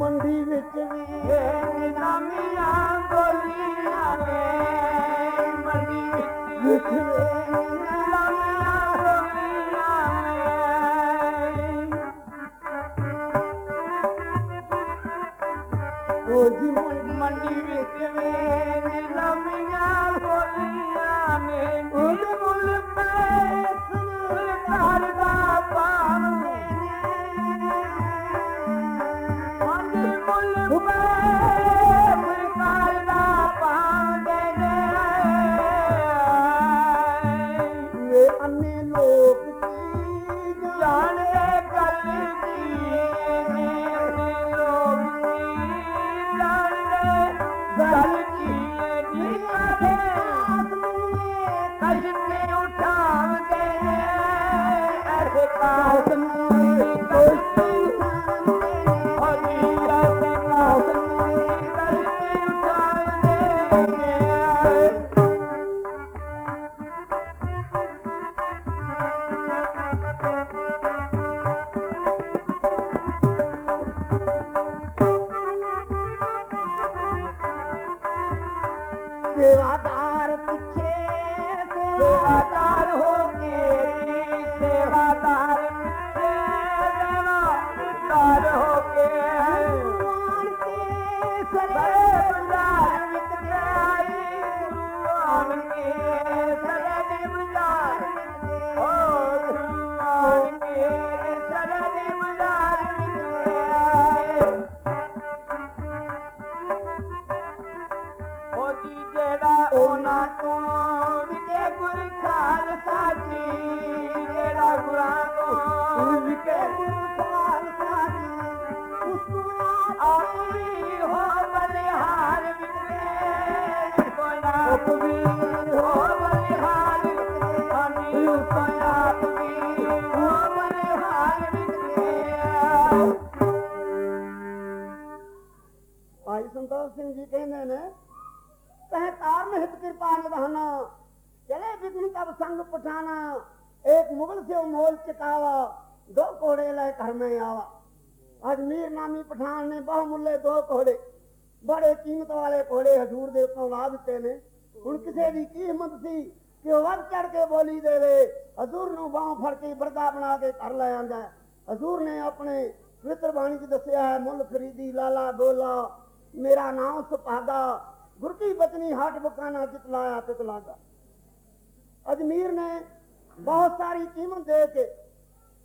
मंडी विचाम मंडी विच में ਮੁੱਲ ਤੋਂ ਵਿਕੇ ਗੁਰ ਖਾਲਸਾ ਜੀ ਜਿਹੜਾ ਗੁਰਾਂ ਤੋਂ ਵਿਕੇ ਗੁਰ ਖਾਲਸਾ ਜੀ ਉਸ ਨੂੰ ਆਈ ਹੋ ਬਲਿਹਾਰ ਵਿਕੇ ਕੋਨਾ ਕਬੀਰ ਹੋ ਬਲਿਹਾਰ ਵਿਕੇ ਆਨੀ ਉਸਾਇਆ ਕਬੀਰ ਹੋ ਬਲਿਹਾਰ ਵਿਕੇ ਭਾਈ ਸੰਤੋਖ ਸਿੰਘ ਜੀ ਕਹਿੰਦੇ ਨੇ ਕਿਰਪਾ ਨਿਧਾਨਾ ਚਲੇ ਬਿਗਨ ਤਬ ਸੰਗ ਪਠਾਨਾ एक मुगल से मोल चितावा दो कोड़े ले घर में आवा अजमीर नामी पठान ने बहुमुल्ले दो कोड़े बड़े कीमत वाले कोड़े हजूर ਦੇ ਉੱਤੋਂ ਲਾ ਦਿੱਤੇ ਨੇ ਹੁਣ ਕਿਸੇ ਦੀ ਕੀ ਹਿੰਮਤ ਸੀ ਕਿ ਉਹ ਵੱਧ ਚੜ ਕੇ ਬੋਲੀ ਦੇਵੇ ਹਜ਼ੂਰ ਨੂੰ ਬਾਹ ਫੜ ਕੇ ਬਰਦਾ ਬਣਾ ਕੇ ਘਰ ਲੈ ਆਂਦਾ ਹੈ। ਹਜ਼ੂਰ ਨੇ ਆਪਣੇ ਪਵਿੱਤਰ ਬਾਣੀ 'ਚ ਦੱਸਿਆ ਹੈ ਮੁੱਲ ਖਰੀਦੀ ਲਾਲਾ ਗੋਲਾ ਮੇਰਾ ਨਾਮ ਸੁਭਾਗਾ ਗੁਰ ਕੀ ਬਚਨੀ, ਹੱਟ ਬਕਾਨਾ ਜਿਤਲਾਇਆ ਤਿਤਲਾਗਾ ਅਜਮੀਰ ਨੇ ਬਹੁਤ ਸਾਰੀ ਕੀਮਤ ਦੇ ਕੇ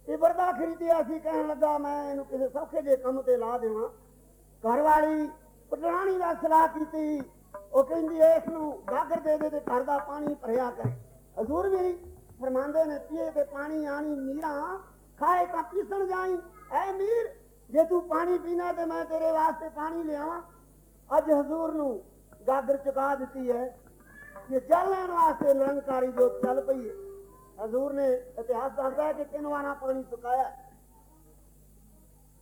ਇਹ ਬਰਦਾ ਖਰੀਦਿਆ ਸੀ ਕਹਿਣ ਲੱਗਾ, ਮੈਂ ਇਹਨੂੰ ਕਿਸੇ ਸੌਖੇ ਜਿਹੇ ਕੰਮ ਤੇ ਲਾ ਦੇਵਾਂ। ਘਰ ਵਾਲੀ ਪਟਰਾਣੀ ਦਾ ਸਲਾਹ ਕੀਤੀ। ਉਹ ਕਹਿੰਦੀ ਇਸ ਨੂੰ ਗਾਗਰ ਦੇ ਦੇ ਤੇ ਘਰ ਦਾ ਪਾਣੀ ਭਰਿਆ ਕਰ। ਹਜ਼ੂਰ ਵੀ ਫਰਮਾਉਂਦੇ ਨੇ, ਪੀਏ ਤੇ ਪਾਣੀ ਆਣੀ ਮੀਰਾ, ਖਾਏ ਤਾਂ ਪੀਸਣ ਜਾਈ। ਐ ਮੀਰ, ਜੇ ਤੂੰ ਪਾਣੀ ਪੀਣਾ ਤੇ ਮੈਂ ਤੇਰੇ ਵਾਸਤੇ ਪਾਣੀ ਲਿਆਵਾਂ। ਅੱਜ ਹਜ਼ੂਰ ਨੂੰ ਗਾਗਰ ਚੁਕਾ ਦਿੱਤੀ ਹੈ ਕਿ ਜਲ ਲੈਣ ਵਾਸਤੇ ਨਿਰੰਕਾਰੀ ਜੋ ਚੱਲ ਪਈ ਹੈ। ਹਜ਼ੂਰ ਨੇ ਇਤਿਹਾਸ ਦੱਸਦਾ ਹੈ ਕਿ ਤਿੰਨ ਪਾਣੀ ਸੁਕਾਇਆ।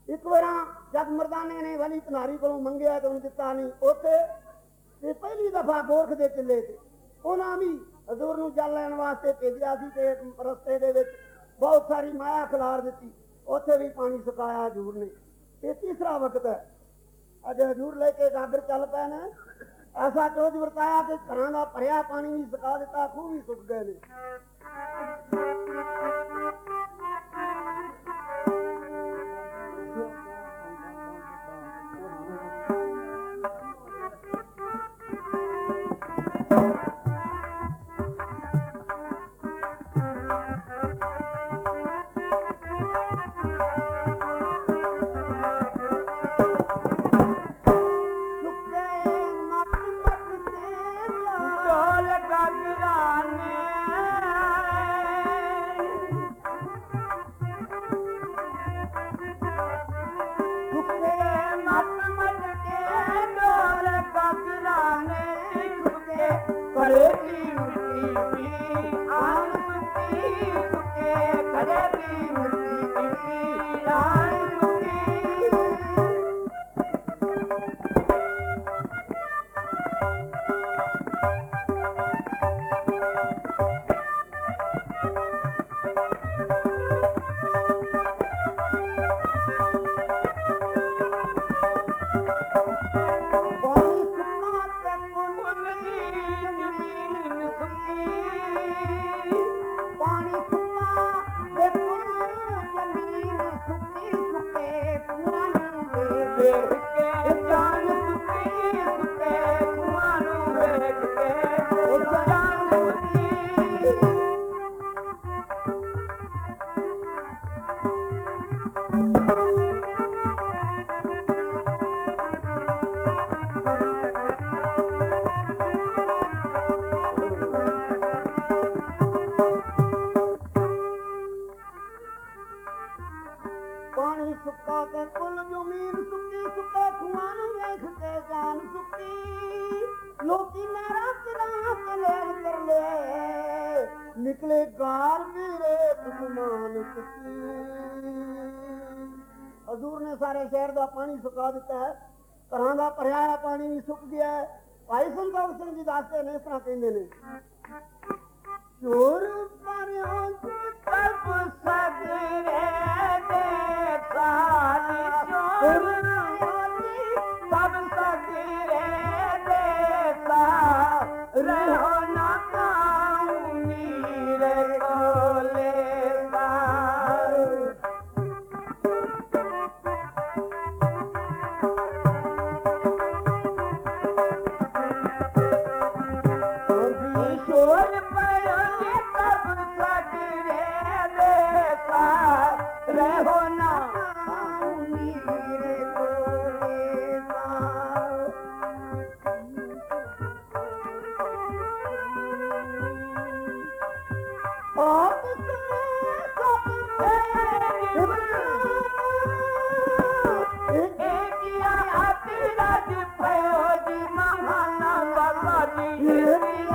ਇੱਕ ਵਾਰਾਂ ਜਦ ਮਰਦਾਨੇ ਨੇ ਵਲੀ ਧਨਾਰੀ ਕੋਲੋਂ ਮੰਗਿਆ ਤੇ ਉਹਨੂੰ ਦਿੱਤਾ ਨਹੀਂ, ਉੱਥੇ ਤੇ ਪਹਿਲੀ ਦਫਾ ਗੋਰਖ ਦੇ ਚੱਲੇ ਤੇ ਉਹਨਾਂ ਵੀ ਹਜ਼ੂਰ ਨੂੰ ਜਲ ਲੈਣ ਵਾਸਤੇ ਭੇਜਿਆ ਸੀ ਤੇ ਰਸਤੇ ਦੇ ਵਿੱਚ ਬਹੁਤ ਸਾਰੀ ਮਾਇਆ ਖਿਲਾਰ ਦਿੱਤੀ। ਉੱਥੇ ਵੀ ਪਾਣੀ ਸੁਕਾਇਆ ਹਜ਼ੂਰ ਨੇ। ਇਹ ਤੀਸਰਾ ਵਕਤ ਹੈ। ਅੱਜ ਹਜ਼ੂਰ ਲੈ ਕੇ ਗਾਗਰ ਚੱਲ ਪਏ ਨੇ ਐਸਾ ਚੋਜ ਵਰਤਾਇਆ ਕਿ ਘਰਾਂ ਦਾ ਭਰਿਆ ਪਾਣੀ ਵੀ ਸੁਕਾ ਦਿੱਤਾ, ਖੂਹ ਵੀ ਸੁੱਕ ਗਏ ਨੇ? Yeah. ਨਿਕਲੇ ਗਾਰ ਮੇਰੇ ਭਗਵਾਨ ਕੀ। ਹਜ਼ੂਰ ਨੇ ਸਾਰੇ ਸ਼ਹਿਰ ਦਾ ਪਾਣੀ ਸੁਕਾ ਦਿੱਤਾ ਹੈ। ਘਰਾਂ ਦਾ ਭਰਿਆ ਪਾਣੀ ਵੀ ਸੁੱਕ ਗਿਆ ਹੈ। ਭਾਈ ਸੰਭਵ ਸਿੰਘ ਜੀ ਦੱਸਦੇ ਨੇ ਇਸ ਤਰ੍ਹਾਂ ਕਹਿੰਦੇ ਨੇ, ਚੋਰ 예.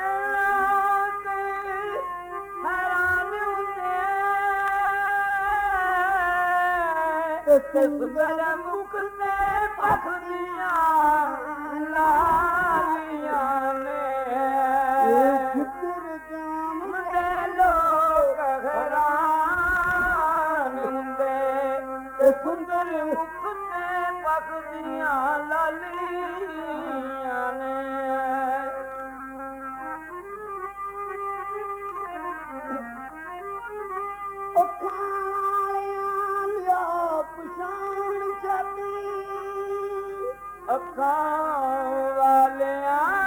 सुरमुख में बकरियां लिया मुराम में बकरियां लाल ਅੱਖਾਂ ਵਾਲਿਆਂ